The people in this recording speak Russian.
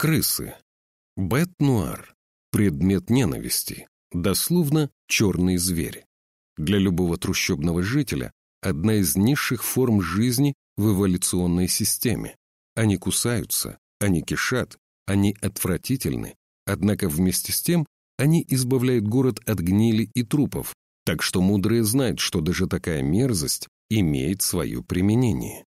Крысы. Бет-нуар. Предмет ненависти. Дословно «черный зверь». Для любого трущобного жителя одна из низших форм жизни в эволюционной системе. Они кусаются, они кишат, они отвратительны, однако вместе с тем они избавляют город от гнили и трупов, так что мудрые знают, что даже такая мерзость имеет свое применение.